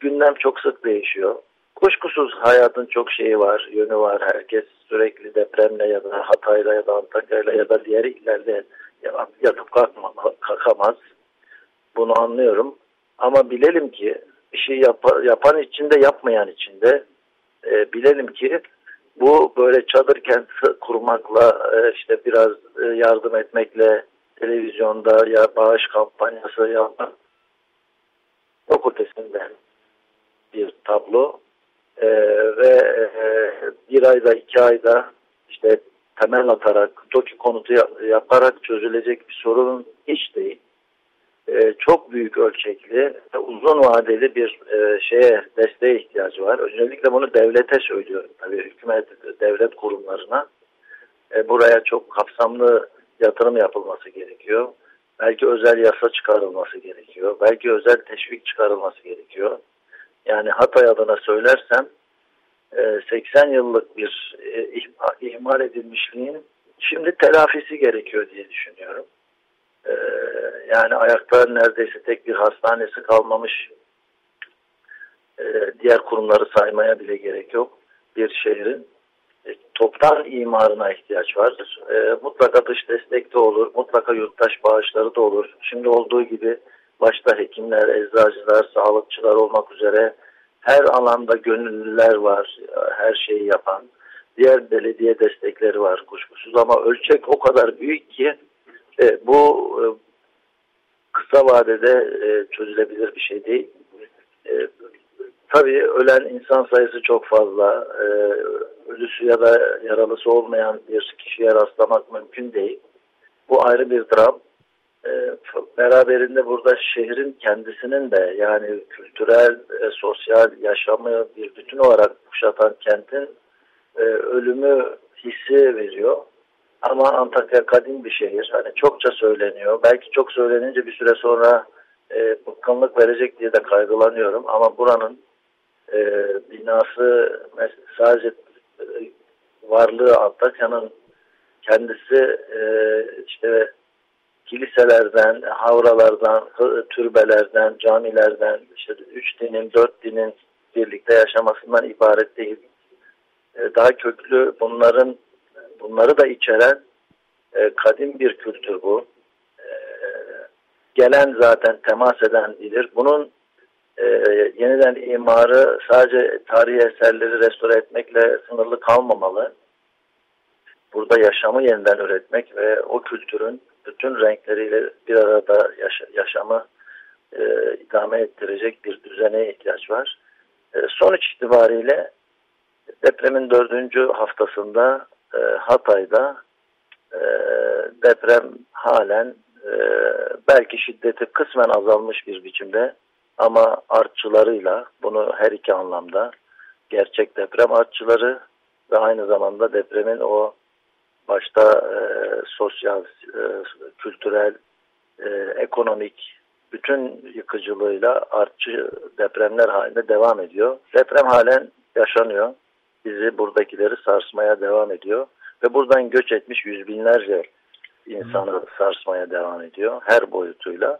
gündem çok sık değişiyor. Kuşkusuz hayatın çok şeyi var, yönü var. Herkes sürekli depremle ya da Hatay'la ya da Antakya'yla ya da diğer illerle yatıp kalkamaz. Bunu anlıyorum. Ama bilelim ki bir şey yap yapan içinde yapmayan içinde e, bilelim ki bu böyle çadır kent kurmakla e, işte biraz e, yardım etmekle televizyonda ya bağış kampanyası yapmak çok ötesinde bir tablo e, ve e, bir ayda iki ayda işte temel atarak TOKİ konutu yaparak çözülecek bir sorun hiç değil. Ee, çok büyük ölçekli, uzun vadeli bir e, şeye desteğe ihtiyacı var. Özellikle bunu devlete söylüyorum tabii hükümet, devlet kurumlarına. E, buraya çok kapsamlı yatırım yapılması gerekiyor. Belki özel yasa çıkarılması gerekiyor. Belki özel teşvik çıkarılması gerekiyor. Yani Hatay adına söylersem 80 e, yıllık bir ihmal edilmişliğin şimdi telafisi gerekiyor diye düşünüyorum. Ee, yani ayakta neredeyse tek bir hastanesi kalmamış. Diğer kurumları saymaya bile gerek yok. Bir şehrin e, toptan imarına ihtiyaç var. E, mutlaka dış destek de olur, mutlaka yurttaş bağışları da olur. Şimdi olduğu gibi başta hekimler, eczacılar, sağlıkçılar olmak üzere her alanda gönüllüler var, her şeyi yapan. Diğer belediye destekleri var kuşkusuz ama ölçek o kadar büyük ki e, bu e, kısa vadede e, çözülebilir bir şey değil. E, tabii ölen insan sayısı çok fazla. E, ölüsü ya da yaralısı olmayan bir kişiye rastlamak mümkün değil. Bu ayrı bir dram. E, beraberinde burada şehrin kendisinin de yani kültürel, e, sosyal yaşamı bir bütün olarak kuşatan kentin e, ölümü hissi veriyor. Ama Antakya kadim bir şehir. Hani çokça söyleniyor. Belki çok söylenince bir süre sonra e, bıkkınlık verecek diye de kaygılanıyorum. Ama buranın e, binası sadece e, varlığı Antakya'nın kendisi e, işte kiliselerden, havralardan, türbelerden, camilerden, işte üç dinin, dört dinin birlikte yaşamasından ibaret değil. E, daha köklü bunların bunları da içeren e, kadim bir kültür bu. E, gelen zaten temas eden bilir. Bunun yeniden imarı sadece tarihi eserleri restore etmekle sınırlı kalmamalı. Burada yaşamı yeniden üretmek ve o kültürün bütün renkleriyle bir arada yaşa yaşamı e, idame ettirecek bir düzene ihtiyaç var. E, sonuç itibariyle depremin dördüncü haftasında e, Hatay'da e, deprem halen e, belki şiddeti kısmen azalmış bir biçimde ama artçılarıyla bunu her iki anlamda gerçek deprem artçıları ve aynı zamanda depremin o başta e, sosyal, e, kültürel, e, ekonomik bütün yıkıcılığıyla artçı depremler halinde devam ediyor. Deprem halen yaşanıyor bizi buradakileri sarsmaya devam ediyor. ve buradan göç etmiş yüz binlerce insanı sarsmaya devam ediyor her boyutuyla.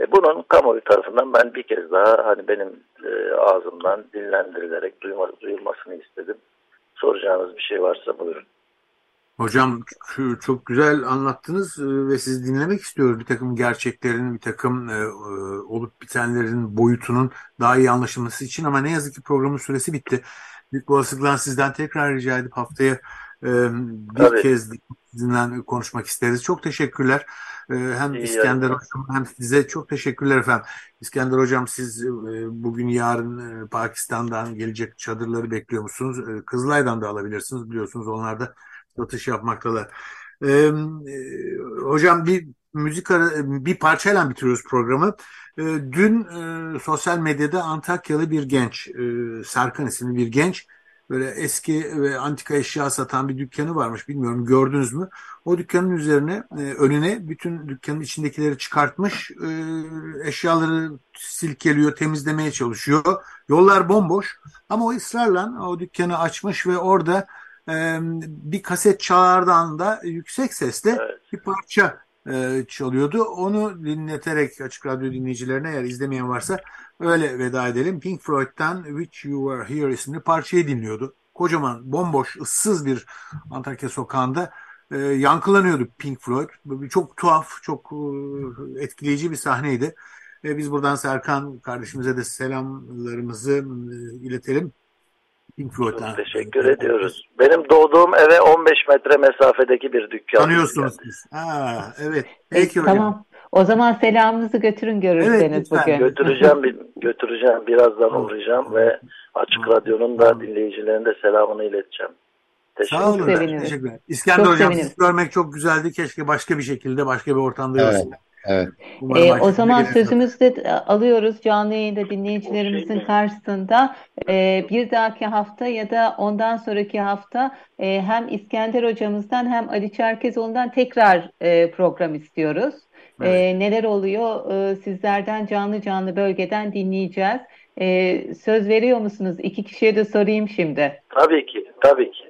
E, bunun kamuoyu tarafından ben bir kez daha hani benim e, ağzımdan dinlendirilerek duyma, duyulmasını istedim. Soracağınız bir şey varsa buyurun.
Hocam çok güzel anlattınız e, ve sizi dinlemek istiyoruz. Bir takım gerçeklerin, bir takım e, e, olup bitenlerin boyutunun daha iyi anlaşılması için ama ne yazık ki programın süresi bitti. Büyük olasılıkla sizden tekrar rica edip haftaya bir Tabii. kez sizinle konuşmak isteriz. Çok teşekkürler. Hem İyi İskender yani. Hocam hem size çok teşekkürler efendim. İskender Hocam siz bugün yarın Pakistan'dan gelecek çadırları bekliyor musunuz? Kızılay'dan da alabilirsiniz biliyorsunuz onlar da satış yapmaktalar. Ee, hocam bir müzik ara, bir parçayla bitiriyoruz programı. Ee, dün e, sosyal medyada Antakyalı bir genç, e, Serkan isimli bir genç böyle eski ve antika eşya satan bir dükkanı varmış. Bilmiyorum gördünüz mü? O dükkanın üzerine e, önüne bütün dükkanın içindekileri çıkartmış. E, eşyaları silkeliyor, temizlemeye çalışıyor. Yollar bomboş ama o ısrarla o dükkanı açmış ve orada e, bir kaset çalardan da yüksek sesle evet. bir parça e, çalıyordu. Onu dinleterek açık radyo dinleyicilerine eğer izlemeyen varsa öyle veda edelim. Pink Floyd'dan Which You Were Here isimli parçayı dinliyordu. Kocaman, bomboş, ıssız bir Antakya sokağında e, yankılanıyordu Pink Floyd. Çok tuhaf, çok e, etkileyici bir sahneydi. E, biz buradan Serkan kardeşimize de selamlarımızı e, iletelim.
Çok teşekkür ediyoruz. Benim doğduğum eve 15 metre mesafedeki bir dükkan.
Tanıyorsunuz siz. Ha, evet.
Peki hocam. Tamam. O zaman selamınızı götürün görürseniz evet, bugün.
Götüreceğim, götüreceğim. Birazdan uğrayacağım ve Açık Radyo'nun da dinleyicilerine de selamını ileteceğim.
Teşekkür Sağ olun. Teşekkürler. İskender çok Hocam sizi görmek çok güzeldi. Keşke başka bir şekilde, başka bir ortamda evet. görseydik.
Evet. Ee, o zaman sözümüzü de alıyoruz canlı yayında dinleyicilerimizin karşısında. Ee, bir dahaki hafta ya da ondan sonraki hafta e, hem İskender hocamızdan hem Ali Çerkezoğlu'ndan tekrar e, program istiyoruz. Ee, evet. E, neler oluyor e, sizlerden canlı canlı bölgeden dinleyeceğiz. E, söz veriyor musunuz? İki kişiye de sorayım şimdi.
Tabii ki, tabii ki.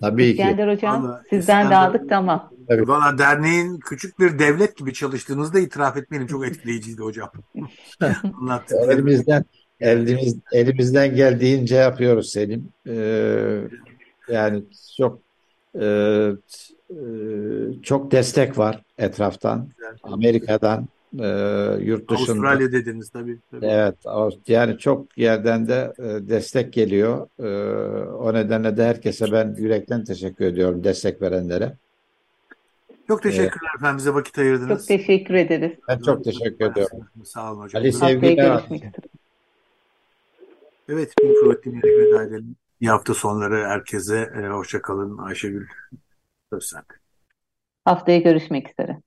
Tabii İskender ki. Hocam Vallahi sizden İskender, de aldık tamam.
Evet. Valla derneğin küçük bir devlet gibi çalıştığınızı da itiraf etmeyelim. Çok etkileyiciydi hocam.
elimizden, elimiz, elimizden geldiğince yapıyoruz Selim. Ee, yani çok e, e, çok destek var etraftan. Amerika'dan, e, yurt dışında.
Avustralya dediniz tabii, tabii.
Evet, yani çok yerden de e, destek geliyor. E, o nedenle de herkese ben yürekten teşekkür ediyorum destek verenlere.
Çok teşekkürler ee, efendim bize vakit ayırdınız.
Çok teşekkür ederiz.
Ben çok teşekkür ediyorum.
Sağ olun hocam.
Ali sevgiler.
Evet, Pink Floyd dinleyerek veda edelim. İyi hafta sonları herkese. E, hoşçakalın Ayşegül Özsen.
Haftaya görüşmek üzere.